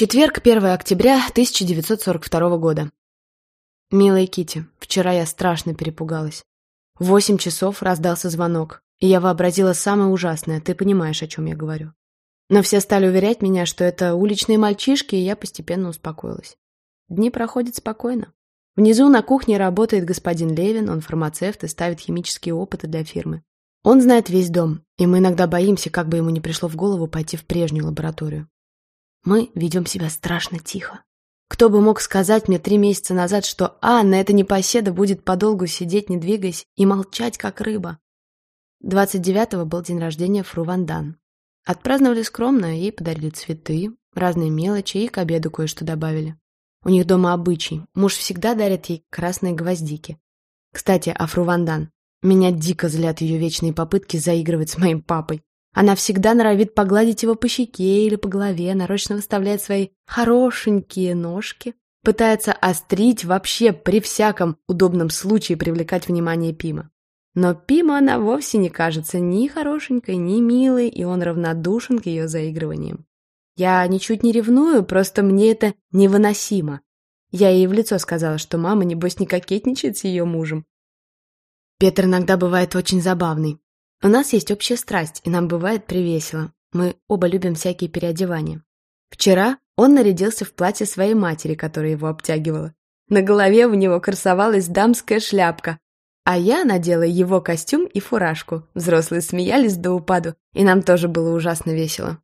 Четверг, 1 октября 1942 года. Милая Кити, вчера я страшно перепугалась. В восемь часов раздался звонок, и я вообразила самое ужасное, ты понимаешь, о чем я говорю. Но все стали уверять меня, что это уличные мальчишки, и я постепенно успокоилась. Дни проходят спокойно. Внизу на кухне работает господин Левин, он фармацевт и ставит химические опыты для фирмы. Он знает весь дом, и мы иногда боимся, как бы ему не пришло в голову пойти в прежнюю лабораторию. Мы ведем себя страшно тихо. Кто бы мог сказать мне три месяца назад, что Анна, эта непоседа, будет подолгу сидеть, не двигаясь, и молчать, как рыба? 29-го был день рождения Фру Вандан. Отпраздновали скромно, ей подарили цветы, разные мелочи и к обеду кое-что добавили. У них дома обычай. Муж всегда дарит ей красные гвоздики. Кстати, о Фру Вандан. Меня дико злят ее вечные попытки заигрывать с моим папой. Она всегда норовит погладить его по щеке или по голове, нарочно выставляет свои хорошенькие ножки, пытается острить вообще при всяком удобном случае привлекать внимание Пима. Но Пима она вовсе не кажется ни хорошенькой, ни милой, и он равнодушен к ее заигрываниям. Я ничуть не ревную, просто мне это невыносимо. Я ей в лицо сказала, что мама, небось, не кокетничает с ее мужем. Петр иногда бывает очень забавный. У нас есть общая страсть, и нам бывает привесело. Мы оба любим всякие переодевания. Вчера он нарядился в платье своей матери, которая его обтягивала. На голове у него красовалась дамская шляпка, а я надела его костюм и фуражку. Взрослые смеялись до упаду, и нам тоже было ужасно весело.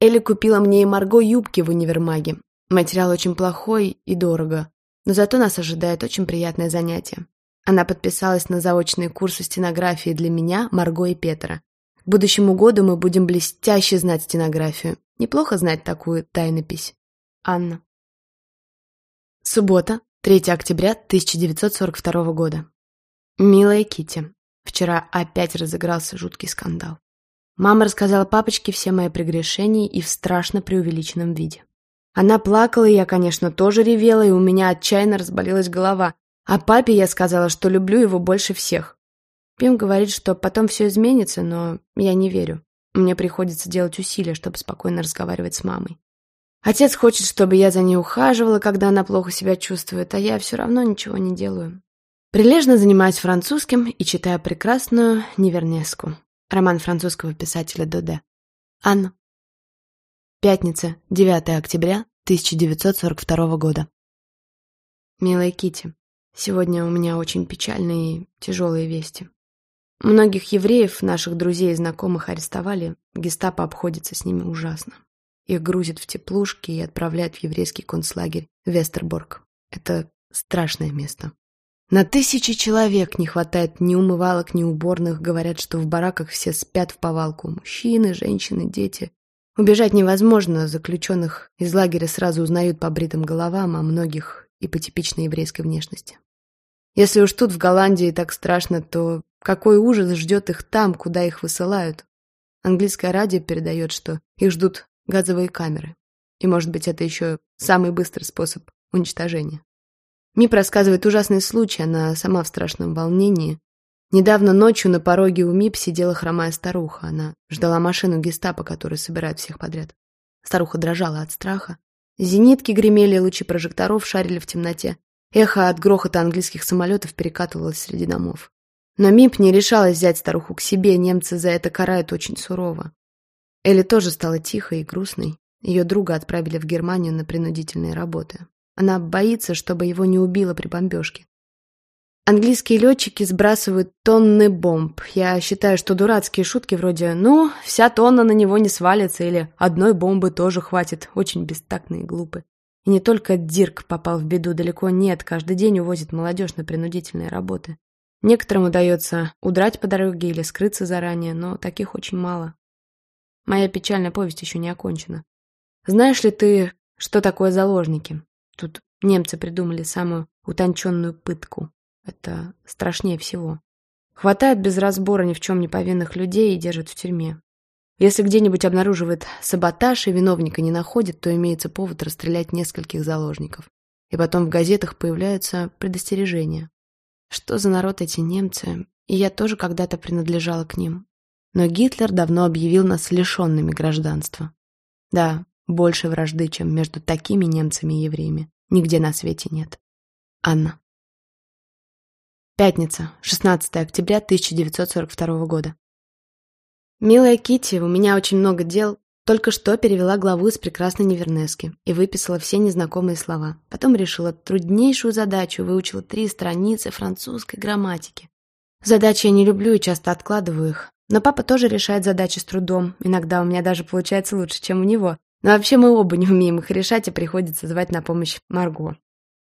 Элли купила мне и Марго юбки в универмаге. Материал очень плохой и дорого, но зато нас ожидает очень приятное занятие. Она подписалась на заочные курсы стенографии для меня, Марго и Петра. К будущему году мы будем блестяще знать стенографию. Неплохо знать такую тайнопись. Анна. Суббота, 3 октября 1942 года. Милая Кити, вчера опять разыгрался жуткий скандал. Мама рассказала папочке все мои прегрешения и в страшно преувеличенном виде. Она плакала, и я, конечно, тоже ревела, и у меня отчаянно разболелась голова. А папе я сказала, что люблю его больше всех. Пим говорит, что потом все изменится, но я не верю. Мне приходится делать усилия, чтобы спокойно разговаривать с мамой. Отец хочет, чтобы я за ней ухаживала, когда она плохо себя чувствует, а я все равно ничего не делаю. Прилежно занимаюсь французским и читаю прекрасную Невернеску, роман французского писателя Доде. Анна. Пятница, 9 октября 1942 года. Милая Кити, Сегодня у меня очень печальные и тяжелые вести. Многих евреев, наших друзей и знакомых, арестовали. Гестапо обходится с ними ужасно. Их грузят в теплушки и отправляют в еврейский концлагерь Вестерборг. Это страшное место. На тысячи человек не хватает ни умывалок, ни уборных. Говорят, что в бараках все спят в повалку. Мужчины, женщины, дети. Убежать невозможно. Заключенных из лагеря сразу узнают по бритым головам, а многих и по типичной еврейской внешности. Если уж тут в Голландии так страшно, то какой ужас ждет их там, куда их высылают? Английское радио передает, что их ждут газовые камеры. И, может быть, это еще самый быстрый способ уничтожения. Мип рассказывает ужасный случай, она сама в страшном волнении. Недавно ночью на пороге у Мип сидела хромая старуха. Она ждала машину гестапо, которая собирает всех подряд. Старуха дрожала от страха. Зенитки гремели, лучи прожекторов шарили в темноте. Эхо от грохота английских самолетов перекатывалось среди домов. Но Мип не решалась взять старуху к себе, немцы за это карают очень сурово. Элли тоже стала тихой и грустной. Ее друга отправили в Германию на принудительные работы. Она боится, чтобы его не убило при бомбежке. Английские летчики сбрасывают тонны бомб. Я считаю, что дурацкие шутки вроде «ну, вся тонна на него не свалится» или «одной бомбы тоже хватит» очень бестактные и глупы. И не только Дирк попал в беду, далеко нет, каждый день увозит молодежь на принудительные работы. Некоторым удается удрать по дороге или скрыться заранее, но таких очень мало. Моя печальная повесть еще не окончена. Знаешь ли ты, что такое заложники? Тут немцы придумали самую утонченную пытку. Это страшнее всего. Хватает без разбора ни в чем не повинных людей и держат в тюрьме. Если где-нибудь обнаруживает саботаж и виновника не находит, то имеется повод расстрелять нескольких заложников. И потом в газетах появляются предостережения. Что за народ эти немцы? И я тоже когда-то принадлежала к ним. Но Гитлер давно объявил нас лишенными гражданства. Да, Больше вражды, чем между такими немцами и евреями. Нигде на свете нет. Анна. Пятница, 16 октября 1942 года. Милая Кити, у меня очень много дел. Только что перевела главу из прекрасной Невернески и выписала все незнакомые слова. Потом решила труднейшую задачу, выучила три страницы французской грамматики. Задачи я не люблю и часто откладываю их. Но папа тоже решает задачи с трудом. Иногда у меня даже получается лучше, чем у него. Но вообще мы оба не умеем их решать, и приходится звать на помощь Марго.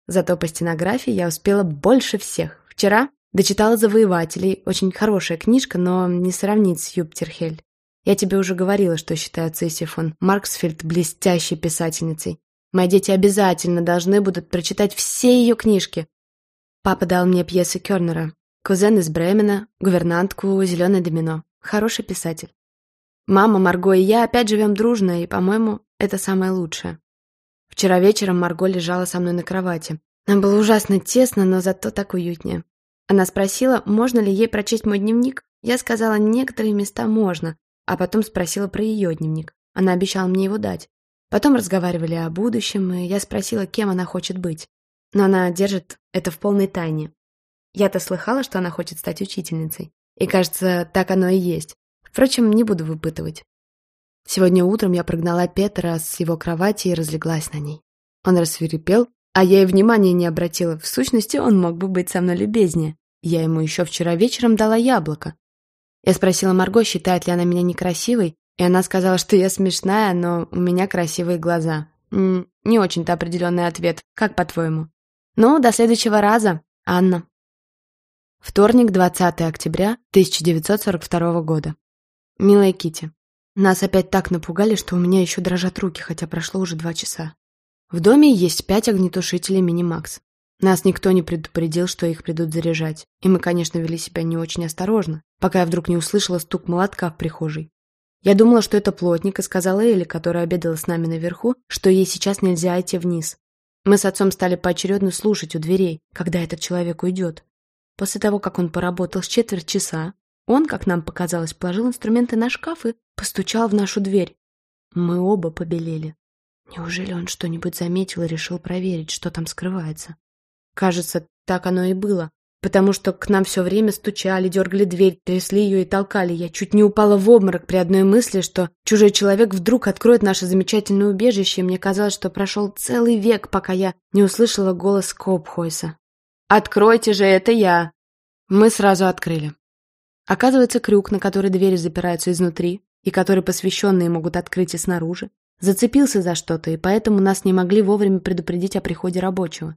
Зато по стенографии я успела больше всех. Вчера дочитала «Завоевателей». Очень хорошая книжка, но не сравнить с Юптерхель. Я тебе уже говорила, что считаю Цисси фон Марксфельд блестящей писательницей. Мои дети обязательно должны будут прочитать все ее книжки. Папа дал мне пьесы Кернера. Кузен из Бремена, гувернантку «Зеленое домино». Хороший писатель. Мама, Марго и я опять живем дружно, и, по-моему, это самое лучшее. Вчера вечером Марго лежала со мной на кровати. Нам было ужасно тесно, но зато так уютнее. Она спросила, можно ли ей прочесть мой дневник. Я сказала, некоторые места можно, а потом спросила про ее дневник. Она обещала мне его дать. Потом разговаривали о будущем, и я спросила, кем она хочет быть. Но она держит это в полной тайне. Я-то слыхала, что она хочет стать учительницей. И, кажется, так оно и есть. Впрочем, не буду выпытывать. Сегодня утром я прогнала Петра с его кровати и разлеглась на ней. Он рассверепел, а я и внимания не обратила. В сущности, он мог бы быть со мной любезнее. Я ему еще вчера вечером дала яблоко. Я спросила Марго, считает ли она меня некрасивой, и она сказала, что я смешная, но у меня красивые глаза. М -м, не очень-то определенный ответ. Как по-твоему? Ну, до следующего раза, Анна. Вторник, 20 октября 1942 года. Милая Кити, нас опять так напугали, что у меня еще дрожат руки, хотя прошло уже два часа. В доме есть пять огнетушителей Мини-Макс. Нас никто не предупредил, что их придут заряжать, и мы, конечно, вели себя не очень осторожно, пока я вдруг не услышала стук молотка в прихожей. Я думала, что это плотник, и сказала Элли, которая обедала с нами наверху, что ей сейчас нельзя идти вниз. Мы с отцом стали поочередно слушать у дверей, когда этот человек уйдет. После того, как он поработал с четверть часа, он, как нам показалось, положил инструменты на шкаф и постучал в нашу дверь. Мы оба побелели. Неужели он что-нибудь заметил и решил проверить, что там скрывается? Кажется, так оно и было, потому что к нам все время стучали, дергали дверь, трясли ее и толкали. Я чуть не упала в обморок при одной мысли, что чужой человек вдруг откроет наше замечательное убежище, и мне казалось, что прошел целый век, пока я не услышала голос Копхойса. «Откройте же, это я!» Мы сразу открыли. Оказывается, крюк, на который двери запираются изнутри, и который посвященные могут открыть и снаружи, зацепился за что-то, и поэтому нас не могли вовремя предупредить о приходе рабочего.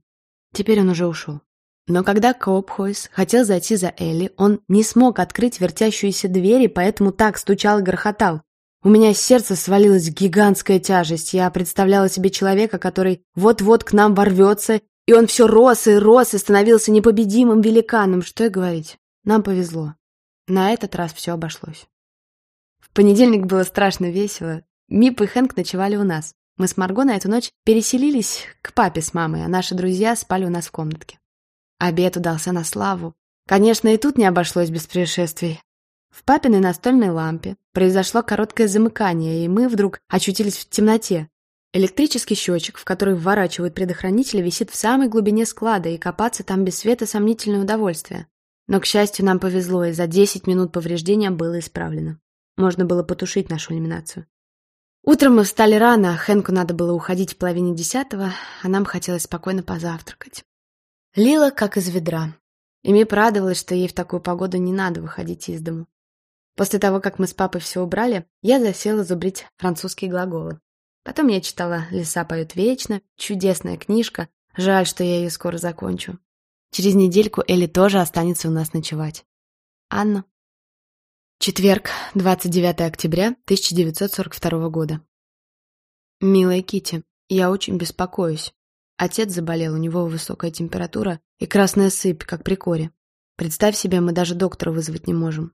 Теперь он уже ушел. Но когда Коопхойс хотел зайти за Элли, он не смог открыть вертящуюся дверь, и поэтому так стучал и грохотал. У меня с сердца свалилась гигантская тяжесть. Я представляла себе человека, который вот-вот к нам ворвется, и он все рос и рос и становился непобедимым великаном. Что и говорить. Нам повезло. На этот раз все обошлось. В понедельник было страшно весело. Мип и Хэнк ночевали у нас. Мы с Марго на эту ночь переселились к папе с мамой, а наши друзья спали у нас в комнатке. Обед удался на славу. Конечно, и тут не обошлось без происшествий. В папиной настольной лампе произошло короткое замыкание, и мы вдруг очутились в темноте. Электрический счетчик, в который вворачивают предохранители, висит в самой глубине склада, и копаться там без света сомнительное удовольствие. Но, к счастью, нам повезло, и за 10 минут повреждения было исправлено. Можно было потушить нашу иллюминацию. Утром мы встали рано, а Хэнку надо было уходить в половине десятого, а нам хотелось спокойно позавтракать. Лила как из ведра. И мне порадовалось, что ей в такую погоду не надо выходить из дому. После того, как мы с папой все убрали, я засела зубрить французские глаголы. Потом я читала «Леса поют вечно», чудесная книжка, жаль, что я ее скоро закончу. Через недельку Элли тоже останется у нас ночевать. Анна. Четверг, 29 октября 1942 года. Милая Кити, я очень беспокоюсь. Отец заболел, у него высокая температура и красная сыпь, как при коре. Представь себе, мы даже доктора вызвать не можем.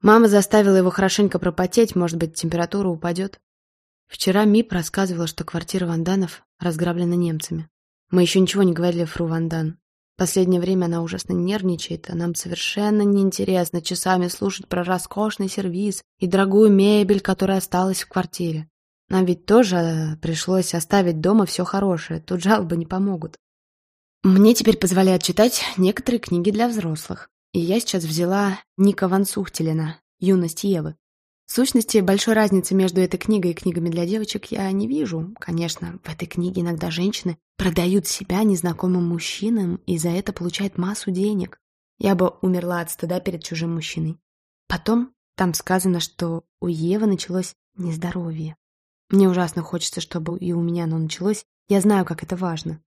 Мама заставила его хорошенько пропотеть, может быть, температура упадет. Вчера Мип рассказывала, что квартира Ванданов разграблена немцами. Мы еще ничего не говорили Фру Вандан. Последнее время она ужасно нервничает, а нам совершенно неинтересно часами слушать про роскошный сервиз и дорогую мебель, которая осталась в квартире. Нам ведь тоже пришлось оставить дома все хорошее, тут жалобы не помогут. Мне теперь позволяют читать некоторые книги для взрослых. И я сейчас взяла Ника Вансухтелена «Юность Евы». В сущности, большой разницы между этой книгой и книгами для девочек я не вижу. Конечно, в этой книге иногда женщины продают себя незнакомым мужчинам и за это получают массу денег. Я бы умерла от стыда перед чужим мужчиной. Потом там сказано, что у Евы началось нездоровье. Мне ужасно хочется, чтобы и у меня оно началось. Я знаю, как это важно.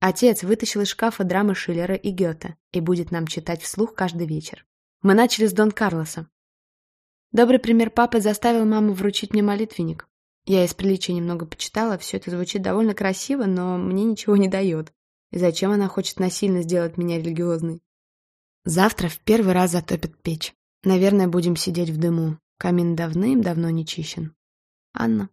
Отец вытащил из шкафа драмы Шиллера и Гёте и будет нам читать вслух каждый вечер. Мы начали с Дон Карлоса. Добрый пример папы заставил маму вручить мне молитвенник. Я из приличия немного почитала, все это звучит довольно красиво, но мне ничего не дает. И зачем она хочет насильно сделать меня религиозной? Завтра в первый раз затопят печь. Наверное, будем сидеть в дыму. Камин давным-давно не чищен. Анна.